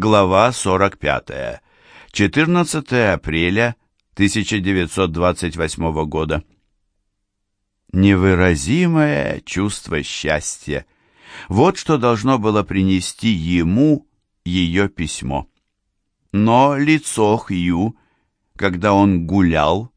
Глава 45. 14 апреля 1928 года. Невыразимое чувство счастья. Вот что должно было принести ему ее письмо. Но лицо Хью, когда он гулял,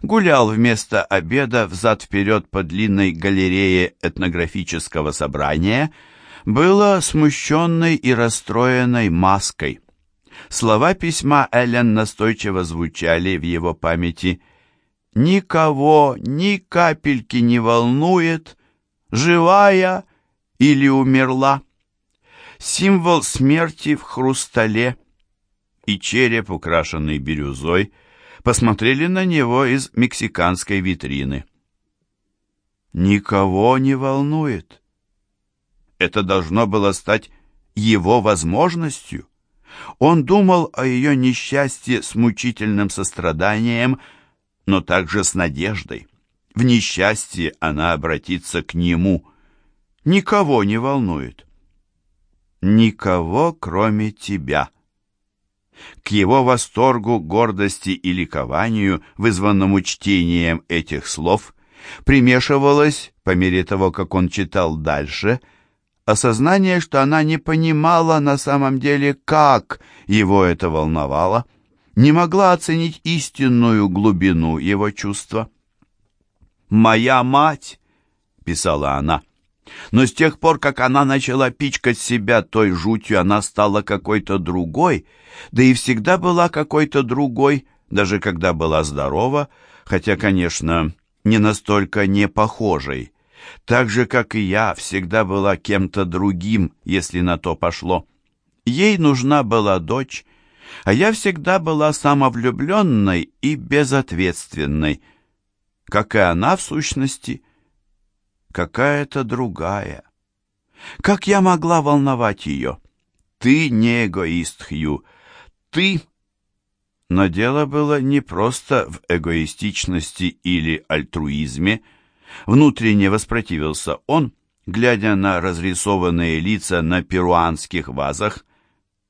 гулял вместо обеда взад-вперед по длинной галерее этнографического собрания, было смущенной и расстроенной маской. Слова письма Эллен настойчиво звучали в его памяти. «Никого ни капельки не волнует, живая или умерла. Символ смерти в хрустале» и череп, украшенный бирюзой, посмотрели на него из мексиканской витрины. Никого не волнует. Это должно было стать его возможностью. Он думал о ее несчастье с мучительным состраданием, но также с надеждой. В несчастье она обратится к нему. Никого не волнует. Никого, кроме тебя. К его восторгу, гордости и ликованию, вызванному чтением этих слов, примешивалось, по мере того, как он читал дальше, осознание, что она не понимала на самом деле, как его это волновало, не могла оценить истинную глубину его чувства. «Моя мать», — писала она, — но с тех пор, как она начала пичкать себя той жутью, она стала какой-то другой, да и всегда была какой-то другой, даже когда была здорова, хотя, конечно, не настолько не похожей. Так же, как и я, всегда была кем-то другим, если на то пошло. Ей нужна была дочь, а я всегда была самовлюбленной и безответственной, как и она в сущности, какая-то другая. Как я могла волновать ее? Ты не эгоист, Хью, ты... Но дело было не просто в эгоистичности или альтруизме. Внутренне воспротивился он, глядя на разрисованные лица на перуанских вазах,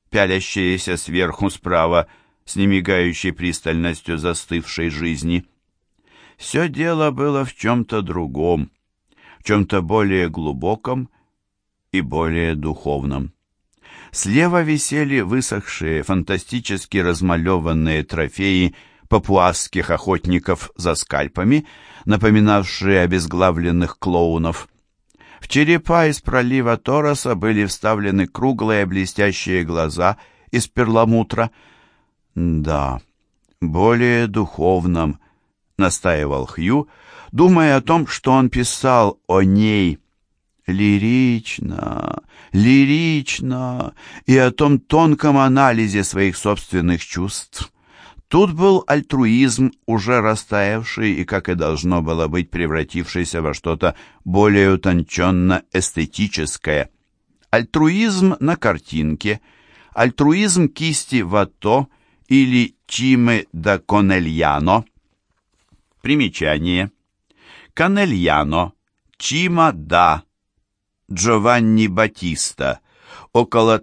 пялящиеся сверху справа с немигающей пристальностью застывшей жизни. Все дело было в чем-то другом, в чем-то более глубоком и более духовном. Слева висели высохшие, фантастически размалеванные трофеи папуасских охотников за скальпами, напоминавшие обезглавленных клоунов. В черепа из пролива Тороса были вставлены круглые блестящие глаза из перламутра. «Да, более духовном», — настаивал Хью, думая о том, что он писал о ней — лирично, лирично и о том тонком анализе своих собственных чувств. Тут был альтруизм, уже растаявший и, как и должно было быть, превратившийся во что-то более утонченно-эстетическое. Альтруизм на картинке, альтруизм кисти Вато или Чимы да Конельяно. Примечание. Конельяно, Чима да Джованни Батиста около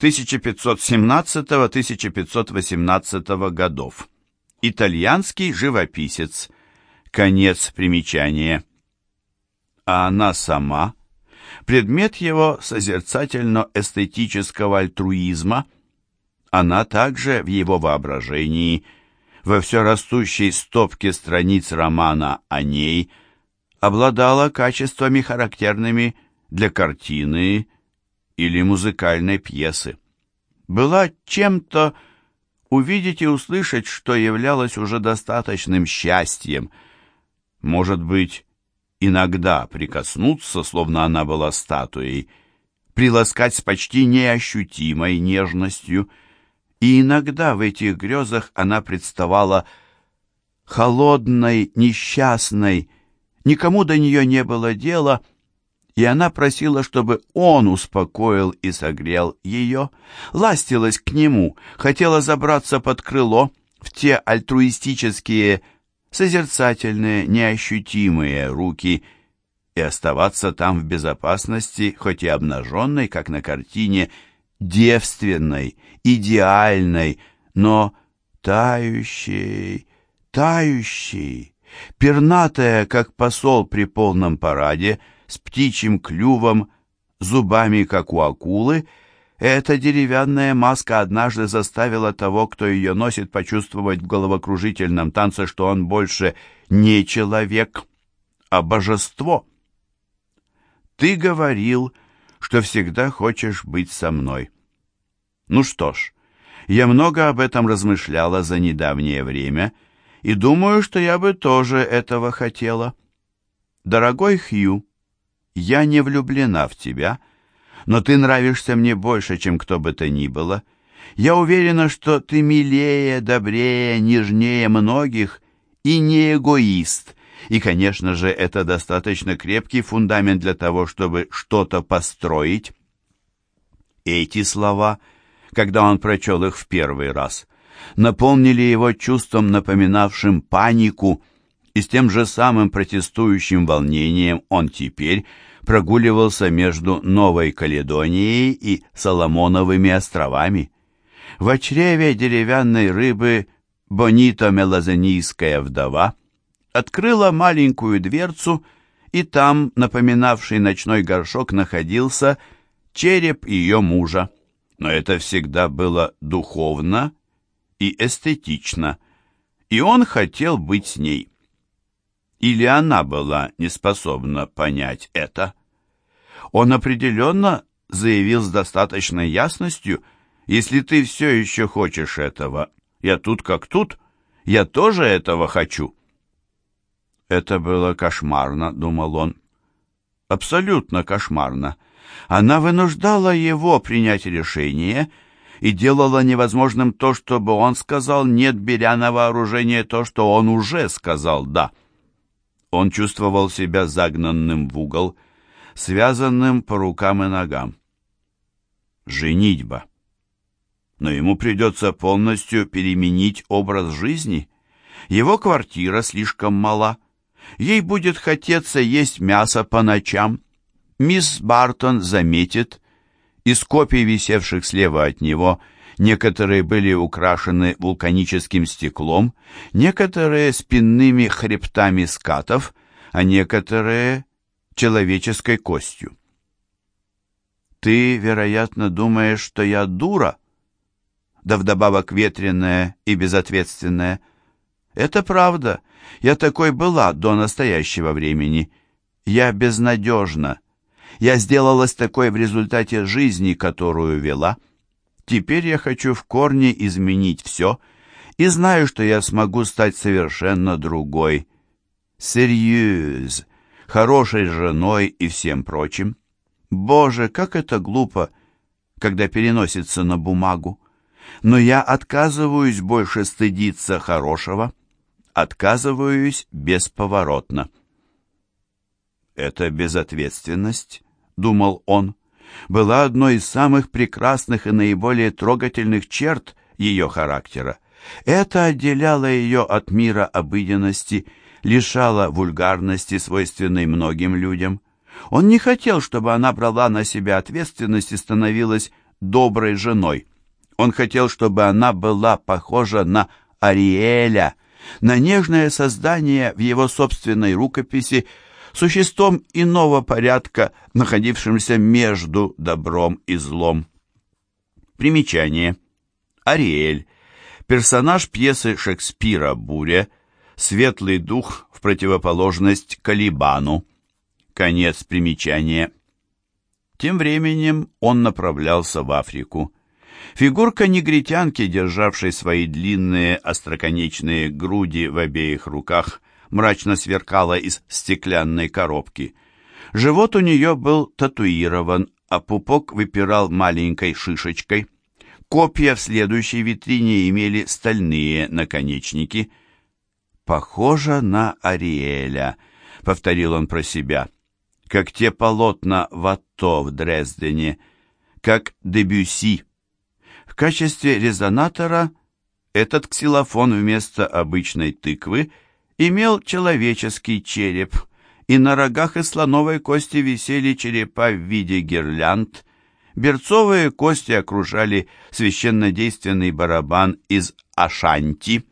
1459-1517-1518 годов. Итальянский живописец. Конец примечания. А она сама, предмет его созерцательно-эстетического альтруизма, она также в его воображении, во все растущей стопке страниц романа о ней – обладала качествами, характерными для картины или музыкальной пьесы. Была чем-то увидеть и услышать, что являлось уже достаточным счастьем. Может быть, иногда прикоснуться, словно она была статуей, приласкать с почти неощутимой нежностью, и иногда в этих грезах она представала холодной, несчастной, Никому до нее не было дела, и она просила, чтобы он успокоил и согрел ее, ластилась к нему, хотела забраться под крыло в те альтруистические, созерцательные, неощутимые руки, и оставаться там в безопасности, хоть и обнаженной, как на картине, девственной, идеальной, но тающей, тающей, пернатая, как посол при полном параде, с птичьим клювом, зубами, как у акулы, эта деревянная маска однажды заставила того, кто ее носит, почувствовать в головокружительном танце, что он больше не человек, а божество. Ты говорил, что всегда хочешь быть со мной. Ну что ж, я много об этом размышляла за недавнее время и думаю, что я бы тоже этого хотела. Дорогой Хью, я не влюблена в тебя, но ты нравишься мне больше, чем кто бы то ни было. Я уверена, что ты милее, добрее, нежнее многих и не эгоист, и, конечно же, это достаточно крепкий фундамент для того, чтобы что-то построить. Эти слова, когда он прочел их в первый раз, наполнили его чувством, напоминавшим панику, и с тем же самым протестующим волнением он теперь прогуливался между Новой Каледонией и Соломоновыми островами. В чреве деревянной рыбы Бонито-Мелазенийская вдова открыла маленькую дверцу, и там, напоминавший ночной горшок, находился череп ее мужа. Но это всегда было духовно и эстетично, и он хотел быть с ней. Или она была не способна понять это? Он определенно заявил с достаточной ясностью, «Если ты все еще хочешь этого, я тут как тут, я тоже этого хочу». Это было кошмарно, думал он. Абсолютно кошмарно. Она вынуждала его принять решение и делала невозможным то, чтобы он сказал «нет», беря на вооружение то, что он уже сказал «да». Он чувствовал себя загнанным в угол, связанным по рукам и ногам. Женитьба. Но ему придется полностью переменить образ жизни. Его квартира слишком мала. Ей будет хотеться есть мясо по ночам. Мисс Бартон заметит. Из копий, висевших слева от него, некоторые были украшены вулканическим стеклом, некоторые спинными хребтами скатов, а некоторые человеческой костью. Ты, вероятно, думаешь, что я дура, да вдобавок ветреная и безответственная. Это правда. Я такой была до настоящего времени. Я безнадежна. Я сделалась такой в результате жизни, которую вела. Теперь я хочу в корне изменить все и знаю, что я смогу стать совершенно другой. Серьез, хорошей женой и всем прочим. Боже, как это глупо, когда переносится на бумагу. Но я отказываюсь больше стыдиться хорошего отказываюсь бесповоротно. «Эта безответственность», — думал он, — была одной из самых прекрасных и наиболее трогательных черт ее характера. Это отделяло ее от мира обыденности, лишало вульгарности, свойственной многим людям. Он не хотел, чтобы она брала на себя ответственность и становилась доброй женой. Он хотел, чтобы она была похожа на Ариэля, на нежное создание в его собственной рукописи, существом иного порядка, находившимся между добром и злом. Примечание. Ариэль. Персонаж пьесы Шекспира «Буря», светлый дух в противоположность Калибану. Конец примечания. Тем временем он направлялся в Африку. Фигурка негритянки, державшей свои длинные остроконечные груди в обеих руках, мрачно сверкала из стеклянной коробки. Живот у нее был татуирован, а пупок выпирал маленькой шишечкой. Копья в следующей витрине имели стальные наконечники. «Похоже на Ариэля», — повторил он про себя, — «как те полотна Ватто в Дрездене, как Дебюси». В качестве резонатора этот ксилофон вместо обычной тыквы имел человеческий череп, и на рогах из слоновой кости висели черепа в виде гирлянд, берцовые кости окружали священнодейственный барабан из Ашанти.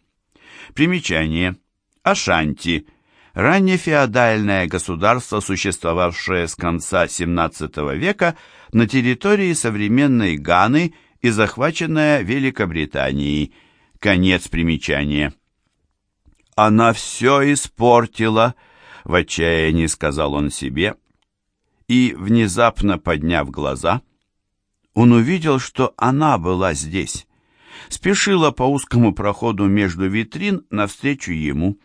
Примечание. Ашанти – раннефеодальное государство, существовавшее с конца XVII века на территории современной Ганы и захваченное Великобританией. Конец примечания. «Она все испортила», — в отчаянии сказал он себе, и, внезапно подняв глаза, он увидел, что она была здесь, спешила по узкому проходу между витрин навстречу ему.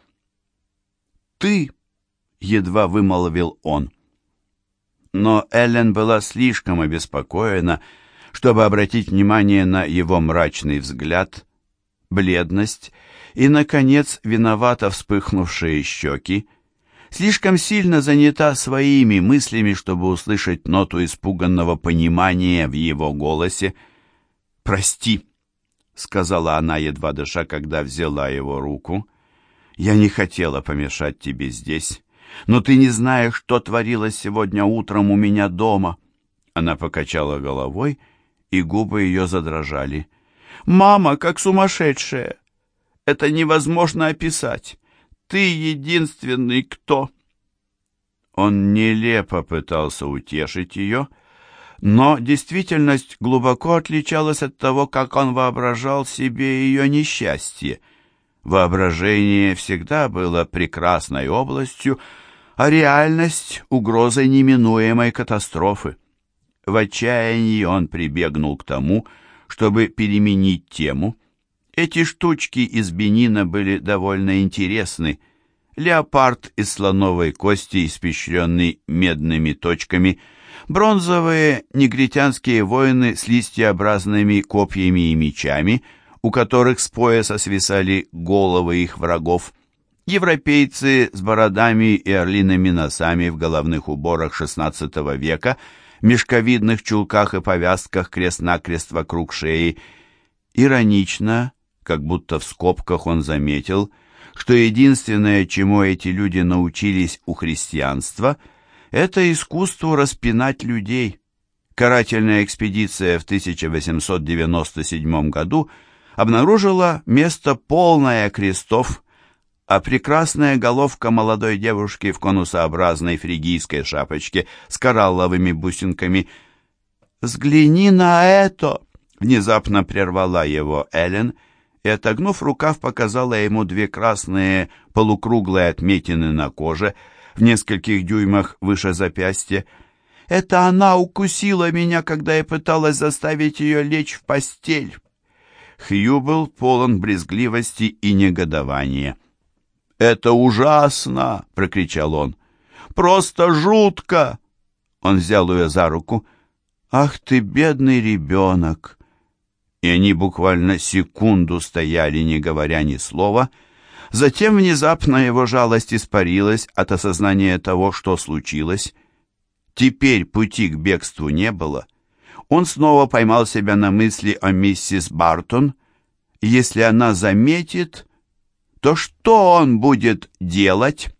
«Ты!» — едва вымолвил он. Но Эллен была слишком обеспокоена, чтобы обратить внимание на его мрачный взгляд, бледность и, наконец, виновато вспыхнувшие щеки, слишком сильно занята своими мыслями, чтобы услышать ноту испуганного понимания в его голосе. «Прости», — сказала она, едва дыша, когда взяла его руку. «Я не хотела помешать тебе здесь, но ты не знаешь, что творилось сегодня утром у меня дома». Она покачала головой, и губы ее задрожали. «Мама, как сумасшедшая! Это невозможно описать. Ты единственный, кто...» Он нелепо пытался утешить ее, но действительность глубоко отличалась от того, как он воображал себе ее несчастье. Воображение всегда было прекрасной областью, а реальность — угрозой неминуемой катастрофы. В отчаянии он прибегнул к тому, чтобы переменить тему — эти штучки из бенина были довольно интересны. Леопард из слоновой кости, испещренный медными точками, бронзовые негритянские воины с листьяобразными копьями и мечами, у которых с пояса свисали головы их врагов, европейцы с бородами и орлиными носами в головных уборах XVI века, мешковидных чулках и повязках крест-накрест вокруг шеи. Иронично, как будто в скобках он заметил, что единственное, чему эти люди научились у христианства, это искусству распинать людей. Карательная экспедиция в 1897 году обнаружила место полное крестов, а прекрасная головка молодой девушки в конусообразной фригийской шапочке с коралловыми бусинками. «Взгляни на это!» — внезапно прервала его Эллен — и, отогнув рукав, показала ему две красные полукруглые отметины на коже в нескольких дюймах выше запястья. «Это она укусила меня, когда я пыталась заставить ее лечь в постель». Хью был полон брезгливости и негодования. «Это ужасно!» — прокричал он. «Просто жутко!» Он взял ее за руку. «Ах ты, бедный ребенок! И они буквально секунду стояли, не говоря ни слова. Затем внезапно его жалость испарилась от осознания того, что случилось. Теперь пути к бегству не было. Он снова поймал себя на мысли о миссис Бартон. Если она заметит, то что он будет делать?